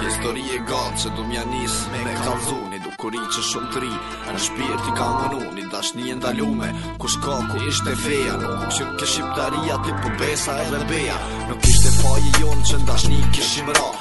Histori e gjatë që du mja nis me me kalzu Një dukuri që shumë të ri Në shpirt i ka lëndu Një dashni e ndalume Ku shkak ishte feja Nuk u çkye shqiptaria Ti po besa edhe beja Nuk ishte faji jonë që n'dashni kishim ra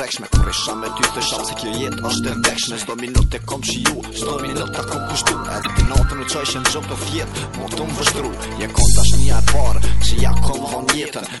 prekshme Kur isha me ty t'thashë se kjo jetë është e vdekshme Çdo minut t'kom shiju, çdo minut ta kom kushtu Edhe natën u qaj s'kom fjetë, mu t'më vështru Je kon dashnia e parë, që ja kom dhon' jetën